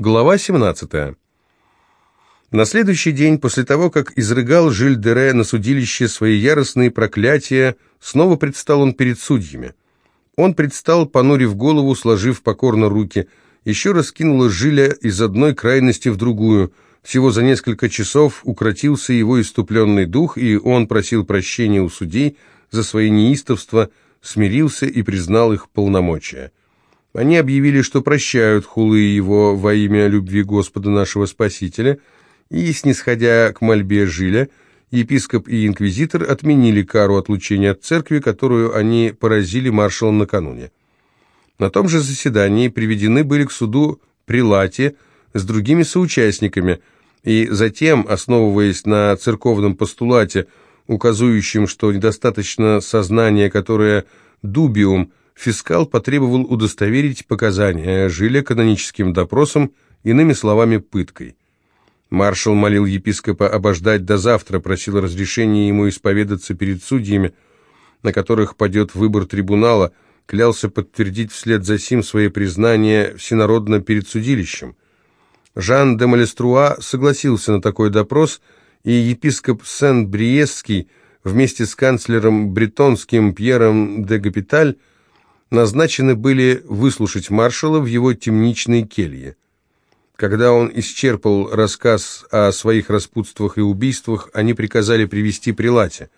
Глава 17. На следующий день, после того, как изрыгал Жиль Дере на судилище свои яростные проклятия, снова предстал он перед судьями. Он предстал, понурив голову, сложив покорно руки, еще раз кинуло Жиля из одной крайности в другую. Всего за несколько часов укротился его иступленный дух, и он просил прощения у судей за свои неистовства, смирился и признал их полномочия. Они объявили, что прощают хулы его во имя любви Господа нашего Спасителя, и, снисходя к мольбе Жиля, епископ и инквизитор отменили кару отлучения от церкви, которую они поразили маршалом накануне. На том же заседании приведены были к суду прилати с другими соучастниками, и затем, основываясь на церковном постулате, указывающем, что недостаточно сознания, которое «дубиум», фискал потребовал удостоверить показания Жиля каноническим допросом, иными словами, пыткой. Маршал молил епископа обождать до завтра, просил разрешения ему исповедаться перед судьями, на которых падет выбор трибунала, клялся подтвердить вслед за сим свои признания всенародно перед судилищем. Жан де Малеструа согласился на такой допрос, и епископ Сен-Бриесский вместе с канцлером бретонским Пьером де Гапиталь назначены были выслушать маршала в его темничной келье. Когда он исчерпал рассказ о своих распутствах и убийствах, они приказали привести прилате.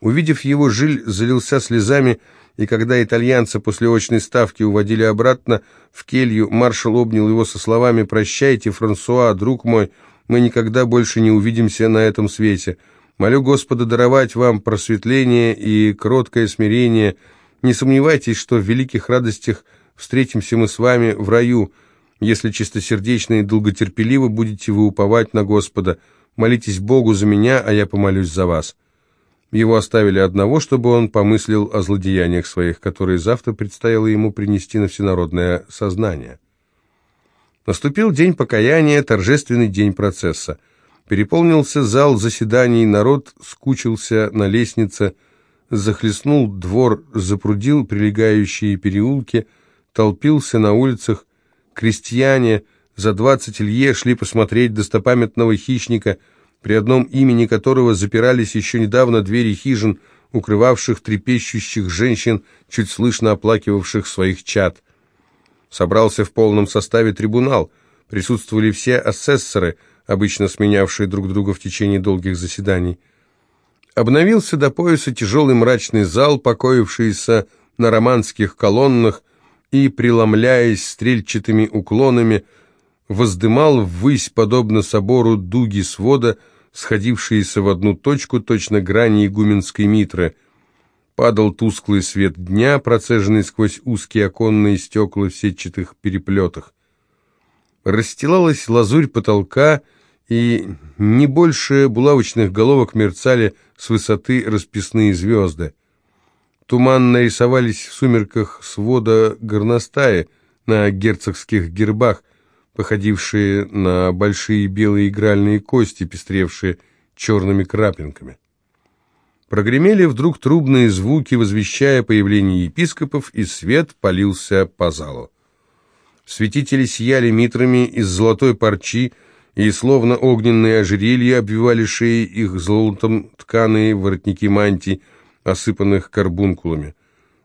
Увидев его, Жиль залился слезами, и когда итальянца после очной ставки уводили обратно в келью, маршал обнял его со словами «Прощайте, Франсуа, друг мой, мы никогда больше не увидимся на этом свете. Молю Господа даровать вам просветление и кроткое смирение, не сомневайтесь, что в великих радостях встретимся мы с вами в раю, если чистосердечно и долготерпеливо будете вы уповать на Господа. Молитесь Богу за меня, а я помолюсь за вас». Его оставили одного, чтобы он помыслил о злодеяниях своих, которые завтра предстояло ему принести на всенародное сознание. Наступил день покаяния, торжественный день процесса. Переполнился зал заседаний, народ скучился на лестнице, захлестнул двор, запрудил прилегающие переулки, толпился на улицах. Крестьяне за двадцать лье шли посмотреть достопамятного хищника, при одном имени которого запирались еще недавно двери хижин, укрывавших трепещущих женщин, чуть слышно оплакивавших своих чад. Собрался в полном составе трибунал, присутствовали все асессоры, обычно сменявшие друг друга в течение долгих заседаний. Обновился до пояса тяжелый мрачный зал, покоившийся на романских колоннах и, преломляясь стрельчатыми уклонами, воздымал ввысь, подобно собору, дуги свода, сходившиеся в одну точку, точно грани игуменской митры. Падал тусклый свет дня, процеженный сквозь узкие оконные стекла в сетчатых переплетах. Расстилалась лазурь потолка, и не больше булавочных головок мерцали с высоты расписные звезды. Туманно рисовались в сумерках свода горностаи на герцогских гербах, походившие на большие белые игральные кости, пестревшие черными крапинками. Прогремели вдруг трубные звуки, возвещая появление епископов, и свет полился по залу. Святители сияли митрами из золотой парчи, и словно огненные ожерелья обвивали шеи их золотом тканые воротники мантий, осыпанных карбункулами.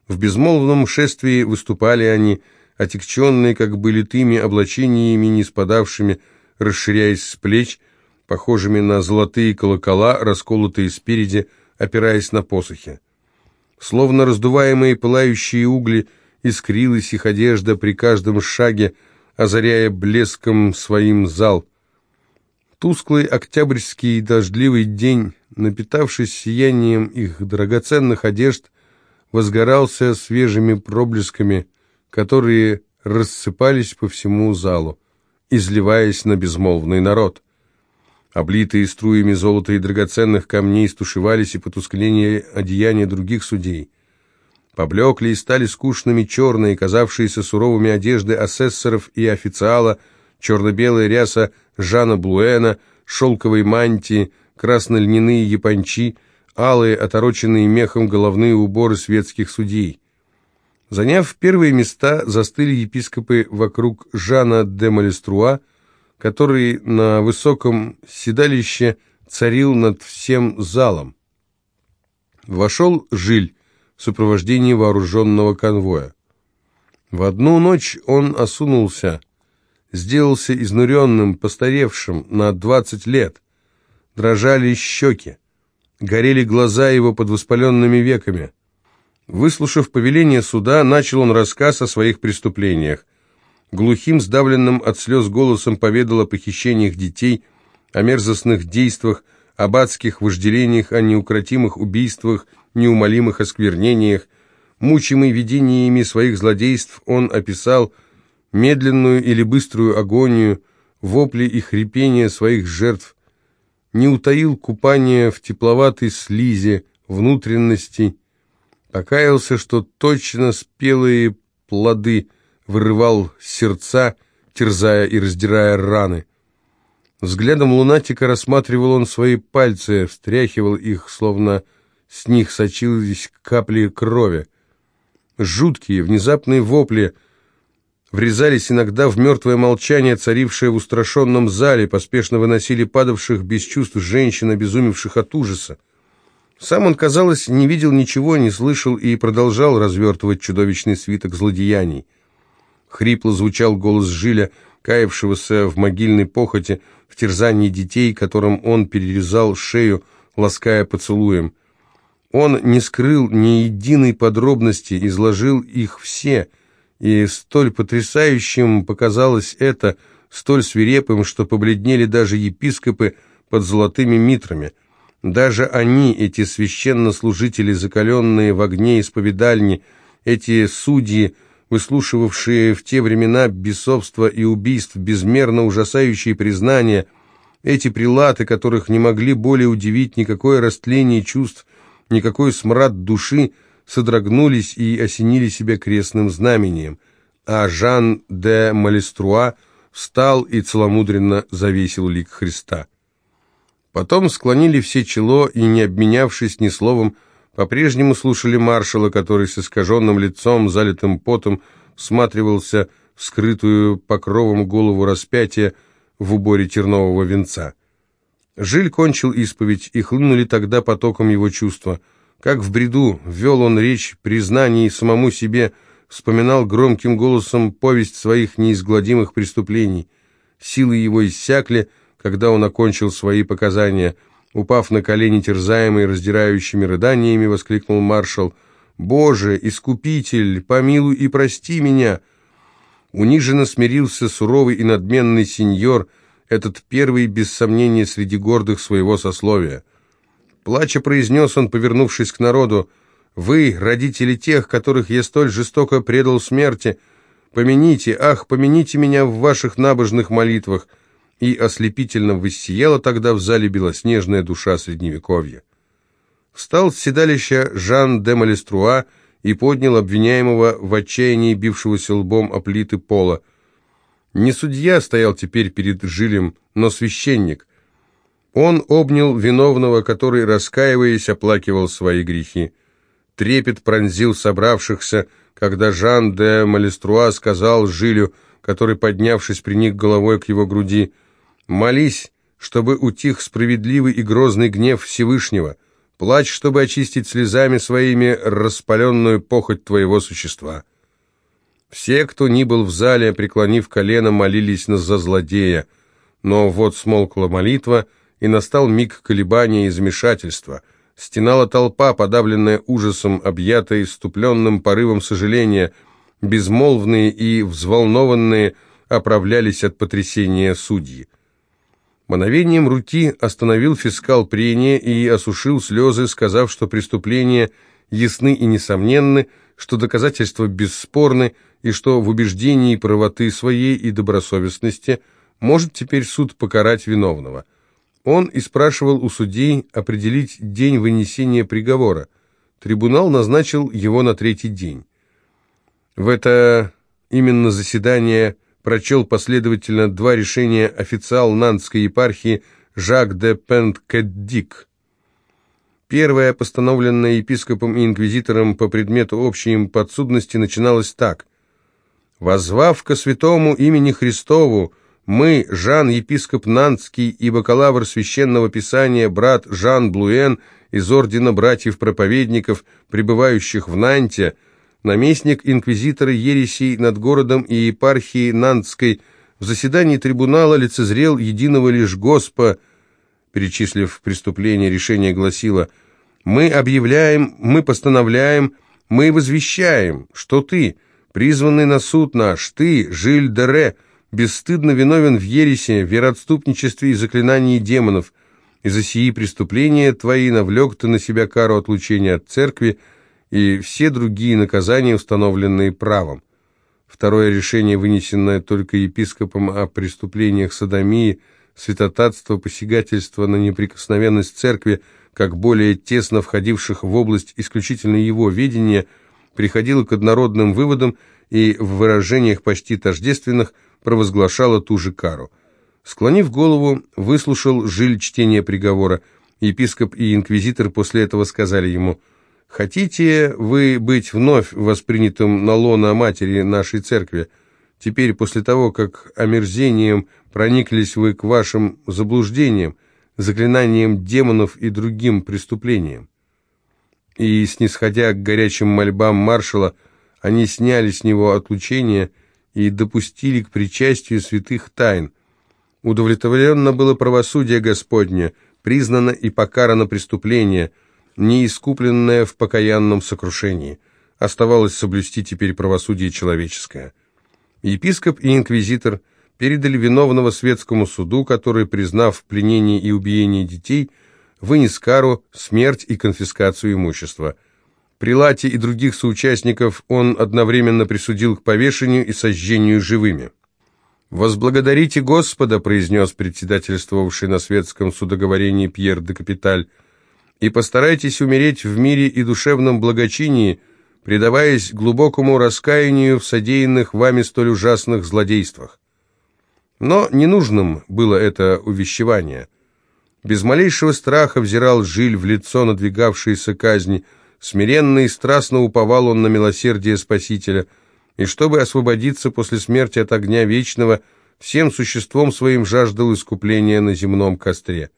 В безмолвном шествии выступали они, отягченные, как бы литыми облачениями, не спадавшими, расширяясь с плеч, похожими на золотые колокола, расколотые спереди, опираясь на посохи. Словно раздуваемые пылающие угли, искрилась их одежда при каждом шаге, озаряя блеском своим зал. Тусклый октябрьский дождливый день, напитавшись сиянием их драгоценных одежд, возгорался свежими проблесками, которые рассыпались по всему залу, изливаясь на безмолвный народ. Облитые струями золота и драгоценных камней стушевались и потускнение одеяния других судей. Поблекли и стали скучными черные, казавшиеся суровыми одежды асессоров и официала, черно-белая ряса Жана Блуэна, шелковые мантии, красно-льняные япончи, алые, отороченные мехом головные уборы светских судей. Заняв первые места, застыли епископы вокруг Жана де Малеструа, который на высоком седалище царил над всем залом. Вошел Жиль в сопровождении вооруженного конвоя. В одну ночь он осунулся, сделался изнуренным, постаревшим на двадцать лет. Дрожали щеки, горели глаза его под воспаленными веками. Выслушав повеление суда, начал он рассказ о своих преступлениях. Глухим, сдавленным от слез голосом поведал о похищениях детей, о мерзостных действиях, об адских вожделениях, о неукротимых убийствах, неумолимых осквернениях. Мучимый видениями своих злодейств, он описал медленную или быструю агонию, вопли и хрипения своих жертв, не утаил купание в тепловатой слизи внутренностей, покаялся, что точно спелые плоды вырывал сердца, терзая и раздирая раны. Взглядом лунатика рассматривал он свои пальцы, встряхивал их, словно с них сочились капли крови. Жуткие, внезапные вопли врезались иногда в мертвое молчание, царившее в устрашенном зале, поспешно выносили падавших без чувств женщин, обезумевших от ужаса. Сам он, казалось, не видел ничего, не слышал и продолжал развертывать чудовищный свиток злодеяний. Хрипло звучал голос Жиля, каявшегося в могильной похоти, в терзании детей, которым он перерезал шею, лаская поцелуем. Он не скрыл ни единой подробности, изложил их все, и столь потрясающим показалось это, столь свирепым, что побледнели даже епископы под золотыми митрами. Даже они, эти священнослужители, закаленные в огне исповедальни, эти судьи, выслушивавшие в те времена бесовства и убийств безмерно ужасающие признания, эти прилаты, которых не могли более удивить никакое растление чувств, никакой смрад души, содрогнулись и осенили себя крестным знамением, а Жан де Малеструа встал и целомудренно завесил лик Христа. Потом склонили все чело и, не обменявшись ни словом, по-прежнему слушали маршала, который с искаженным лицом, залитым потом, всматривался в скрытую покровом голову распятия в уборе тернового венца. Жиль кончил исповедь, и хлынули тогда потоком его чувства. Как в бреду вел он речь признаний самому себе, вспоминал громким голосом повесть своих неизгладимых преступлений. Силы его иссякли, когда он окончил свои показания – Упав на колени, терзаемый раздирающими рыданиями, воскликнул маршал. «Боже, искупитель, помилуй и прости меня!» Униженно смирился суровый и надменный сеньор, этот первый, без сомнения, среди гордых своего сословия. Плача произнес он, повернувшись к народу, «Вы, родители тех, которых я столь жестоко предал смерти, помяните, ах, помяните меня в ваших набожных молитвах, и ослепительно воссияла тогда в зале белоснежная душа Средневековья. Встал с седалища Жан де Малеструа и поднял обвиняемого в отчаянии бившегося лбом о плиты пола. Не судья стоял теперь перед Жилем, но священник. Он обнял виновного, который, раскаиваясь, оплакивал свои грехи. Трепет пронзил собравшихся, когда Жан де Малеструа сказал Жилю, который, поднявшись, приник головой к его груди, — Молись, чтобы утих справедливый и грозный гнев Всевышнего. Плачь, чтобы очистить слезами своими распаленную похоть твоего существа. Все, кто ни был в зале, преклонив колено, молились за злодея. Но вот смолкла молитва, и настал миг колебания и замешательства. Стенала толпа, подавленная ужасом, объятая иступленным порывом сожаления. Безмолвные и взволнованные оправлялись от потрясения судьи. Мановением руки остановил фискал прения и осушил слезы, сказав, что преступления ясны и несомненны, что доказательства бесспорны и что в убеждении правоты своей и добросовестности может теперь суд покарать виновного. Он и спрашивал у судей определить день вынесения приговора. Трибунал назначил его на третий день. В это именно заседание прочел последовательно два решения официал Нантской епархии Жак де Пенткеддик. Первая, постановленная епископом и инквизитором по предмету общей им подсудности, начиналась так. «Возвав ко святому имени Христову, мы, Жан, епископ Нантский и бакалавр священного писания, брат Жан Блуэн из ордена братьев-проповедников, пребывающих в Нанте, наместник инквизитора ересей над городом и епархией Нантской, в заседании трибунала лицезрел единого лишь Госпа, перечислив преступление, решение гласило «Мы объявляем, мы постановляем, мы возвещаем, что ты, призванный на суд наш, ты, Жиль Дере, бесстыдно виновен в ересе, вероотступничестве и заклинании демонов. И за сии преступления твои навлек ты на себя кару отлучения от церкви и все другие наказания, установленные правом. Второе решение, вынесенное только епископом о преступлениях садомии, святотатства, посягательства на неприкосновенность церкви, как более тесно входивших в область исключительно его ведения, приходило к однородным выводам и в выражениях почти тождественных провозглашало ту же кару. Склонив голову, выслушал Жиль чтение приговора. Епископ и инквизитор после этого сказали ему – Хотите вы быть вновь воспринятым на лона матери нашей церкви? Теперь, после того, как омерзением прониклись вы к вашим заблуждениям, заклинаниям демонов и другим преступлениям. И, снисходя к горячим мольбам маршала, они сняли с него отлучение и допустили к причастию святых тайн. Удовлетворенно было правосудие Господне, признано и покарано преступление – неискупленное в покаянном сокрушении. Оставалось соблюсти теперь правосудие человеческое. Епископ и инквизитор передали виновного светскому суду, который, признав пленение и убиение детей, вынес кару, смерть и конфискацию имущества. Прилате и других соучастников он одновременно присудил к повешению и сожжению живыми. «Возблагодарите Господа», — произнес председательствовавший на светском судоговорении Пьер де Капиталь, — и постарайтесь умереть в мире и душевном благочинии, предаваясь глубокому раскаянию в содеянных вами столь ужасных злодействах. Но ненужным было это увещевание. Без малейшего страха взирал Жиль в лицо надвигавшейся казни, смиренно и страстно уповал он на милосердие Спасителя, и чтобы освободиться после смерти от огня вечного, всем существом своим жаждал искупления на земном костре.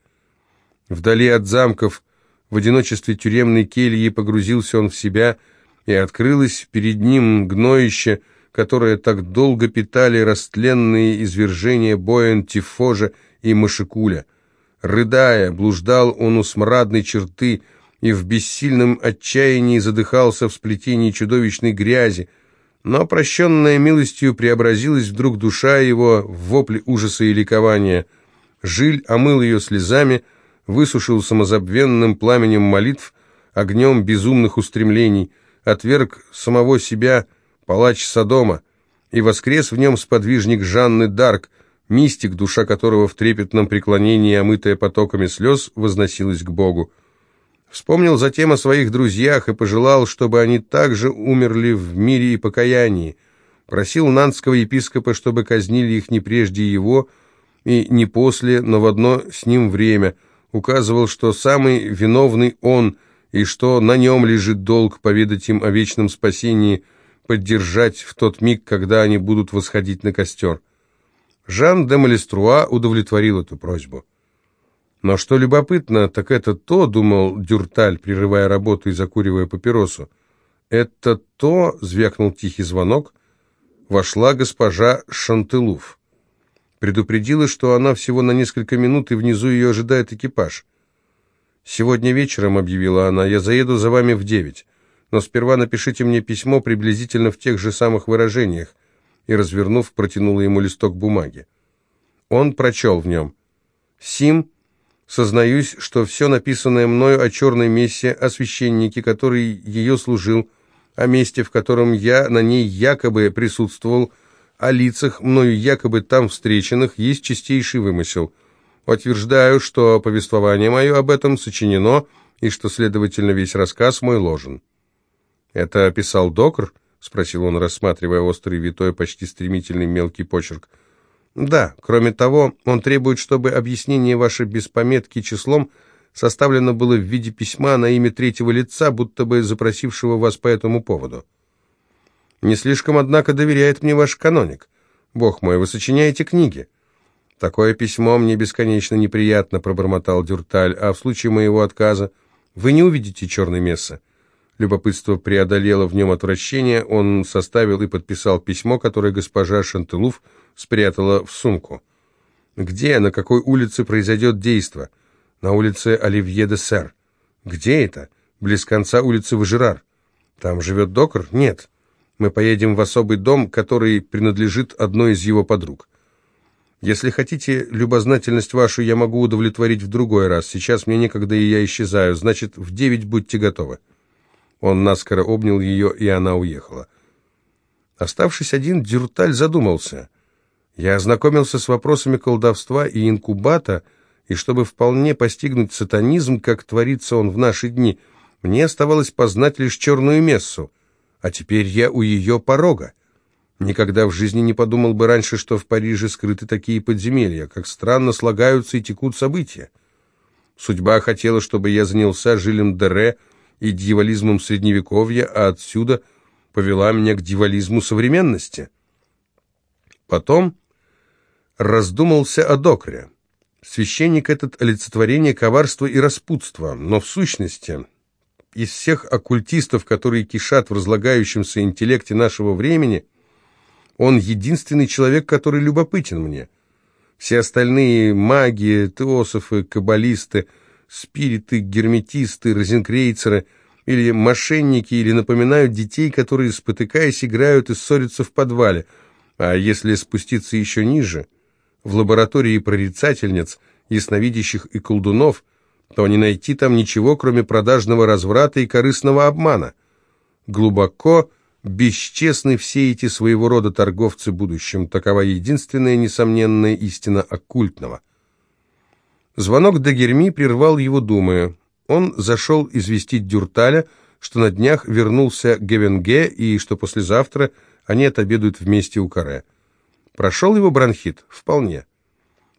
Вдали от замков, в одиночестве тюремной кельи погрузился он в себя, и открылось перед ним гноище, которое так долго питали растленные извержения Боэн, Тифожа и Машикуля. Рыдая, блуждал он у смрадной черты и в бессильном отчаянии задыхался в сплетении чудовищной грязи, но прощенная милостью преобразилась вдруг душа его в вопли ужаса и ликования. Жиль омыл ее слезами, высушил самозабвенным пламенем молитв, огнем безумных устремлений, отверг самого себя палач Содома, и воскрес в нем сподвижник Жанны Дарк, мистик, душа которого в трепетном преклонении, омытая потоками слез, возносилась к Богу. Вспомнил затем о своих друзьях и пожелал, чтобы они также умерли в мире и покаянии. Просил нанского епископа, чтобы казнили их не прежде его и не после, но в одно с ним время – указывал, что самый виновный он, и что на нем лежит долг поведать им о вечном спасении, поддержать в тот миг, когда они будут восходить на костер. Жан де Малеструа удовлетворил эту просьбу. Но что любопытно, так это то, думал Дюрталь, прерывая работу и закуривая папиросу, это то, звякнул тихий звонок, вошла госпожа Шантелуф. Предупредила, что она всего на несколько минут, и внизу ее ожидает экипаж. «Сегодня вечером», — объявила она, — «я заеду за вами в девять, но сперва напишите мне письмо приблизительно в тех же самых выражениях», и, развернув, протянула ему листок бумаги. Он прочел в нем. «Сим, сознаюсь, что все написанное мною о черной мессе, о священнике, который ее служил, о месте, в котором я на ней якобы присутствовал, о лицах, мною якобы там встреченных, есть чистейший вымысел. Утверждаю, что повествование мое об этом сочинено, и что, следовательно, весь рассказ мой ложен». «Это описал Докр?» — спросил он, рассматривая острый, витой, почти стремительный мелкий почерк. «Да, кроме того, он требует, чтобы объяснение ваше без пометки числом составлено было в виде письма на имя третьего лица, будто бы запросившего вас по этому поводу. Не слишком, однако, доверяет мне ваш каноник. Бог мой, вы сочиняете книги. Такое письмо мне бесконечно неприятно, пробормотал Дюрталь, а в случае моего отказа вы не увидите черной мессы. Любопытство преодолело в нем отвращение, он составил и подписал письмо, которое госпожа Шантылуф спрятала в сумку. Где, на какой улице произойдет действо? На улице Оливье де Сер. Где это? Близ конца улицы Важерар. Там живет докер? Нет. Мы поедем в особый дом, который принадлежит одной из его подруг. Если хотите любознательность вашу, я могу удовлетворить в другой раз. Сейчас мне некогда, и я исчезаю. Значит, в девять будьте готовы». Он наскоро обнял ее, и она уехала. Оставшись один, Дюрталь задумался. «Я ознакомился с вопросами колдовства и инкубата, и чтобы вполне постигнуть сатанизм, как творится он в наши дни, мне оставалось познать лишь черную мессу» а теперь я у ее порога. Никогда в жизни не подумал бы раньше, что в Париже скрыты такие подземелья, как странно слагаются и текут события. Судьба хотела, чтобы я занялся Жилем Дере и дьяволизмом Средневековья, а отсюда повела меня к дьяволизму современности. Потом раздумался о Докре. Священник этот олицетворение коварства и распутства, но в сущности из всех оккультистов, которые кишат в разлагающемся интеллекте нашего времени, он единственный человек, который любопытен мне. Все остальные маги, теософы, каббалисты, спириты, герметисты, розенкрейцеры или мошенники, или напоминают детей, которые, спотыкаясь, играют и ссорятся в подвале. А если спуститься еще ниже, в лаборатории прорицательниц, ясновидящих и колдунов – то не найти там ничего, кроме продажного разврата и корыстного обмана. Глубоко бесчестны все эти своего рода торговцы будущим. Такова единственная несомненная истина оккультного. Звонок Дагерми прервал его думы. Он зашел известить Дюрталя, что на днях вернулся Гевенге и что послезавтра они отобедают вместе у Каре. Прошел его бронхит? Вполне.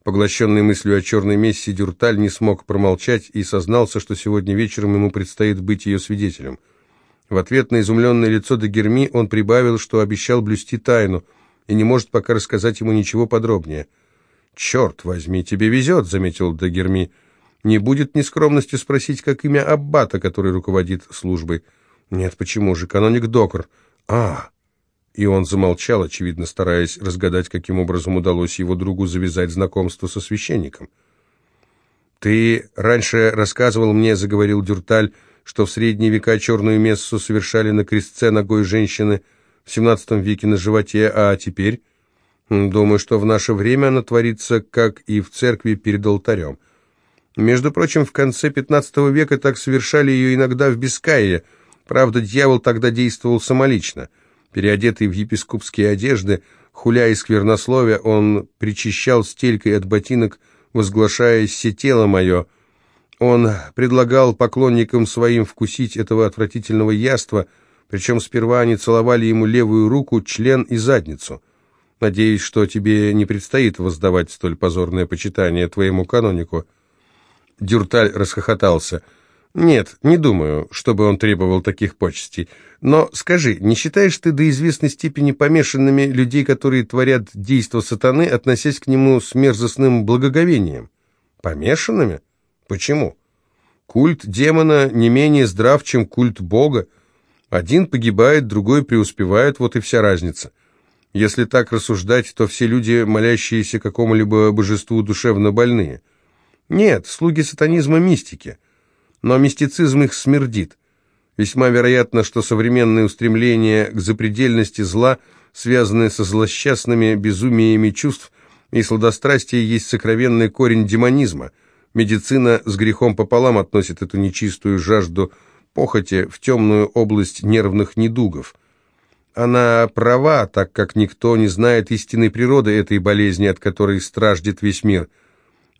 Поглощенный мыслью о черной мессе, Дюрталь не смог промолчать и сознался, что сегодня вечером ему предстоит быть ее свидетелем. В ответ на изумленное лицо Дагерми он прибавил, что обещал блюсти тайну и не может пока рассказать ему ничего подробнее. «Черт возьми, тебе везет», — заметил Дагерми. «Не будет нескромности спросить, как имя Аббата, который руководит службой». «Нет, почему же? Каноник Докер». «А, и он замолчал, очевидно стараясь разгадать, каким образом удалось его другу завязать знакомство со священником. «Ты раньше рассказывал мне, — заговорил Дюрталь, — что в средние века черную мессу совершали на крестце ногой женщины, в XVII веке на животе, а теперь? Думаю, что в наше время она творится, как и в церкви перед алтарем. Между прочим, в конце XV века так совершали ее иногда в Бискайе, правда, дьявол тогда действовал самолично — Переодетый в епископские одежды, хуля и сквернословия, он причащал стелькой от ботинок, возглашая «се тело мое». Он предлагал поклонникам своим вкусить этого отвратительного яства, причем сперва они целовали ему левую руку, член и задницу. Надеюсь, что тебе не предстоит воздавать столь позорное почитание твоему канонику». Дюрталь расхохотался – «Нет, не думаю, чтобы он требовал таких почестей. Но скажи, не считаешь ты до известной степени помешанными людей, которые творят действо сатаны, относясь к нему с мерзостным благоговением?» «Помешанными? Почему?» «Культ демона не менее здрав, чем культ Бога. Один погибает, другой преуспевает, вот и вся разница. Если так рассуждать, то все люди, молящиеся какому-либо божеству, душевно больные. Нет, слуги сатанизма мистики» но мистицизм их смердит. Весьма вероятно, что современные устремления к запредельности зла связаны со злосчастными безумиями чувств, и сладострастие есть сокровенный корень демонизма. Медицина с грехом пополам относит эту нечистую жажду похоти в темную область нервных недугов. Она права, так как никто не знает истинной природы этой болезни, от которой страждет весь мир –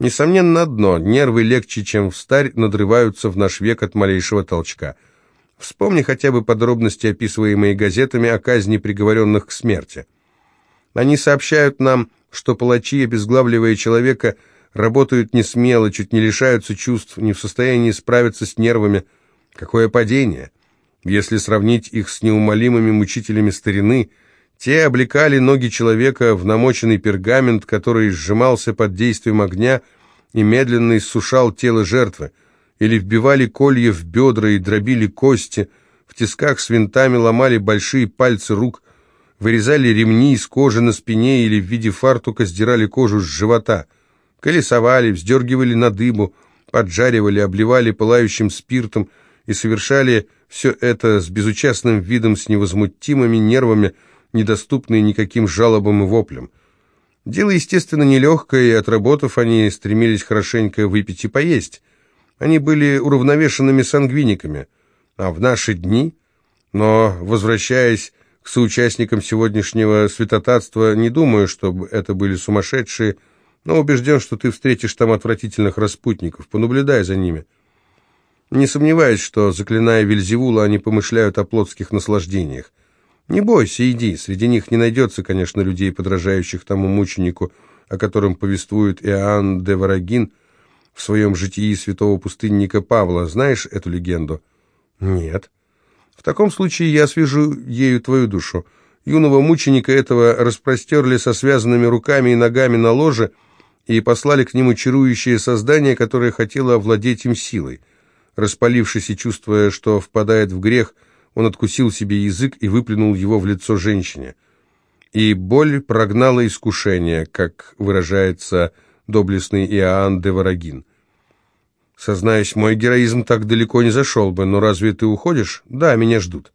Несомненно одно, нервы легче, чем в старь, надрываются в наш век от малейшего толчка. Вспомни хотя бы подробности, описываемые газетами о казни приговоренных к смерти. Они сообщают нам, что палачи, обезглавливая человека, работают не смело, чуть не лишаются чувств, не в состоянии справиться с нервами. Какое падение! Если сравнить их с неумолимыми мучителями старины, те облекали ноги человека в намоченный пергамент, который сжимался под действием огня и медленно иссушал тело жертвы, или вбивали колья в бедра и дробили кости, в тисках с винтами ломали большие пальцы рук, вырезали ремни из кожи на спине или в виде фартука сдирали кожу с живота, колесовали, вздергивали на дыбу, поджаривали, обливали пылающим спиртом и совершали все это с безучастным видом, с невозмутимыми нервами, недоступные никаким жалобам и воплям. Дело, естественно, нелегкое, и, отработав, они стремились хорошенько выпить и поесть. Они были уравновешенными сангвиниками. А в наши дни, но, возвращаясь к соучастникам сегодняшнего святотатства, не думаю, чтобы это были сумасшедшие, но убежден, что ты встретишь там отвратительных распутников. Понаблюдай за ними. Не сомневаюсь, что, заклиная Вильзевула, они помышляют о плотских наслаждениях. Не бойся, иди, среди них не найдется, конечно, людей, подражающих тому мученику, о котором повествует Иоанн де Варагин в своем житии святого пустынника Павла. Знаешь эту легенду? Нет. В таком случае я свяжу ею твою душу. Юного мученика этого распростерли со связанными руками и ногами на ложе и послали к нему чарующее создание, которое хотело овладеть им силой. Распалившись и чувствуя, что впадает в грех, он откусил себе язык и выплюнул его в лицо женщине. И боль прогнала искушение, как выражается доблестный Иоанн де Варагин. Сознаюсь, мой героизм так далеко не зашел бы, но разве ты уходишь? Да, меня ждут.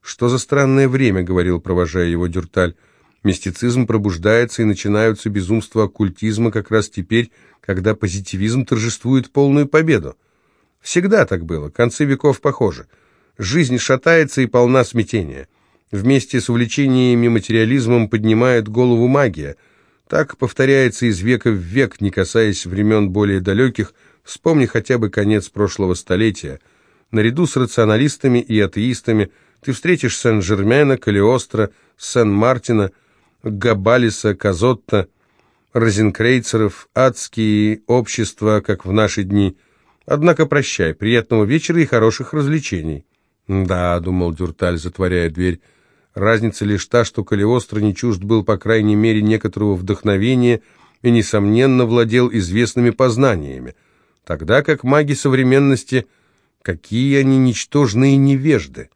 Что за странное время, говорил, провожая его Дюрталь. Мистицизм пробуждается и начинаются безумства оккультизма как раз теперь, когда позитивизм торжествует полную победу. Всегда так было, концы веков похожи. Жизнь шатается и полна смятения. Вместе с увлечениями материализмом поднимает голову магия. Так повторяется из века в век, не касаясь времен более далеких. Вспомни хотя бы конец прошлого столетия. Наряду с рационалистами и атеистами ты встретишь Сен-Жермена, Калиостро, Сен-Мартина, Габалиса, Казотта, Розенкрейцеров, адские общества, как в наши дни. Однако прощай, приятного вечера и хороших развлечений. «Да», — думал Дюрталь, затворяя дверь, — «разница лишь та, что Калиостро не чужд был, по крайней мере, некоторого вдохновения и, несомненно, владел известными познаниями, тогда как маги современности, какие они ничтожные невежды».